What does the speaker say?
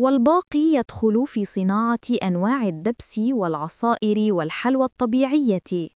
والباقي يدخل في صناعة أنواع الدبس والعصائر والحلوى الطبيعية.